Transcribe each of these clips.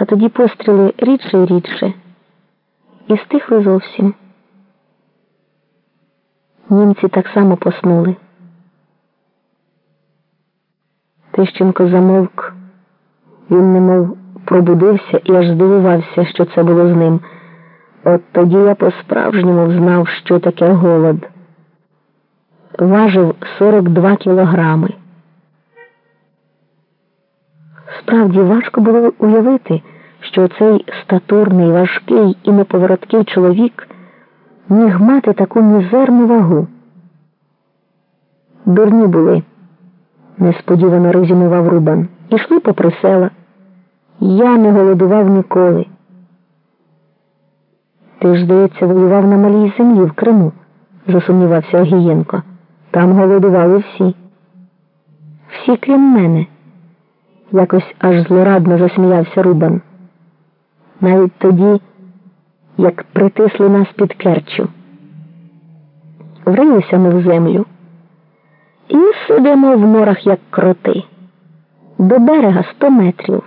А тоді постріли рідше і рідше, і стихли зовсім. Німці так само поснули. Тищенко замовк, він немов пробудився і аж здивувався, що це було з ним. От тоді я по-справжньому знав, що таке голод. Важив 42 кілограми. Справді важко було уявити, що цей статурний, важкий і неповороткий чоловік міг мати таку мізерну вагу. Дурні були, несподівано резюмував Рубан. Ішли попри села. Я не голодував ніколи. Ти ж, здається, воював на малій землі в Криму, засумнівався Огієнко. Там голодували всі. Всі крім мене. Якось аж злорадно засміявся Рубан. Навіть тоді, як притисли нас під керчу. Врилися ми в землю і сидимо в норах, як кроти. До берега сто метрів.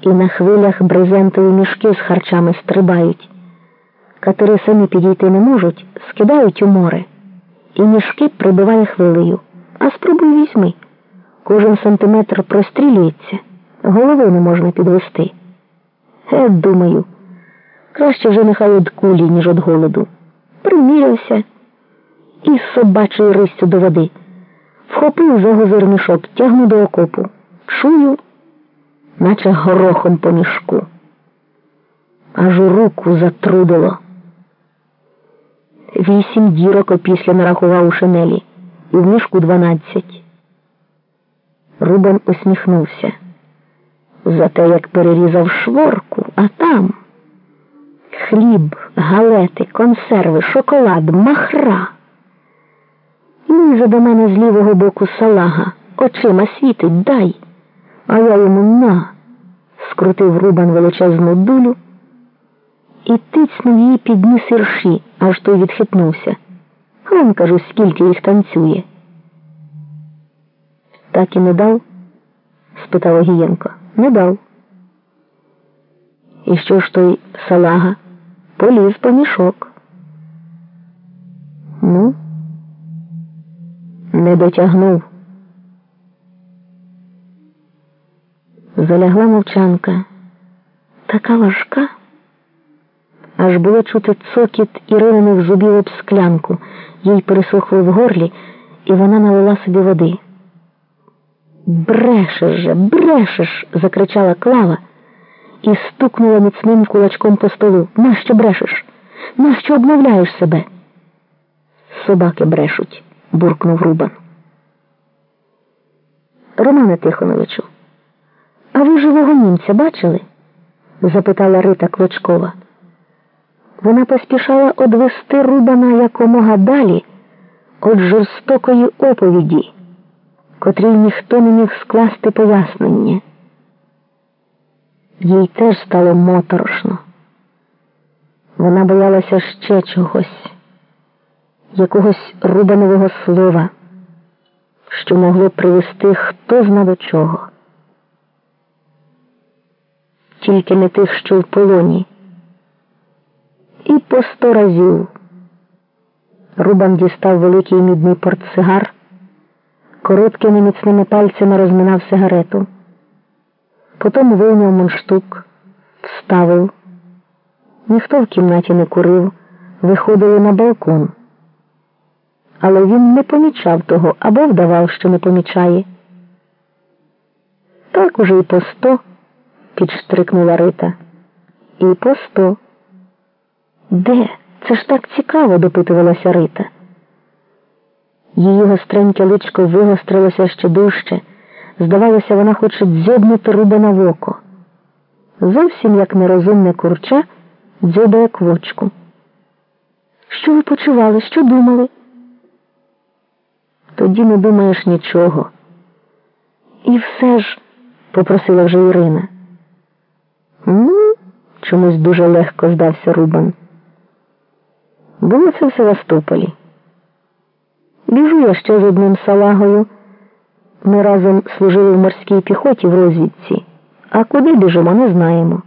І на хвилях брезентові мішки з харчами стрибають. Катери самі підійти не можуть, скидають у море, і мішки прибиває хвилею. А спробуй візьми. Кожен сантиметр прострілюється, голови не можна підвести. Е, думаю, краще вже нехай від кулі, ніж від голоду. Примірився і з собачою ристю до води. Вхопив за гузир мішок, тягну до окопу. Чую, наче горохом по мішку. Аж у руку затрудило. Вісім дірок опісля нарахував у шинелі, і в мішку дванадцять. Рубан усміхнувся. За те, як перерізав шворку, а там хліб, галети, консерви, шоколад, махра. Лізе до мене з лівого боку салага, очима світить, дай. А я йому на, скрутив Рубан величезну дулю і тицнув її під ніс ірші, аж той відхитнувся. Хрен кажу, скільки їх танцює. Так і не дав? спитав Огієнко. Не дав. І що ж той салага поліз по мішок? Ну, не дотягнув. Залягла мовчанка, така важка, аж було чути цокіт Ірининих зубів об склянку, їй пересохло в горлі, і вона налила собі води. Брешеш же, брешеш, закричала Клава і стукнула міцним кулачком по столу. Нащо брешеш? Нащо обмовляєш себе? Собаки брешуть, буркнув Рубан. Романе Тихоновичу, а ви живого німця бачили? запитала Рита Клочкова. Вона поспішала одвести Рубана якомога далі від жорстокої оповіді котрій ніхто не міг скласти пояснення. Їй теж стало моторошно. Вона боялася ще чогось, якогось рубанового слова, що могло привести хто зна до чого. Тільки не тих, що в полоні. І по сто разів Рубан дістав великий мідний портсигар короткими міцними пальцями розминав сигарету. Потім вийняв мундштук, вставив. Ніхто в кімнаті не курив, виходили на балкон. Але він не помічав того або вдавав, що не помічає. Так уже і по сто, підштрикнула Рита. І по сто. Де? Це ж так цікаво, допитувалася Рита. Її гостреньке личко вигострилося ще дужче. Здавалося, вона хоче дзьобнути Рубана в око. Зовсім як нерозумне курча дзьобає квочку. Що ви почували, що думали? Тоді не думаєш нічого. І все ж, попросила вже Ірина. Ну, чомусь дуже легко здався Рубан. Було це в Севастополі. Біжу я ще з одним салагою. Ми разом служили в морській піхоті в розвідці, а куди біжимо, не знаємо.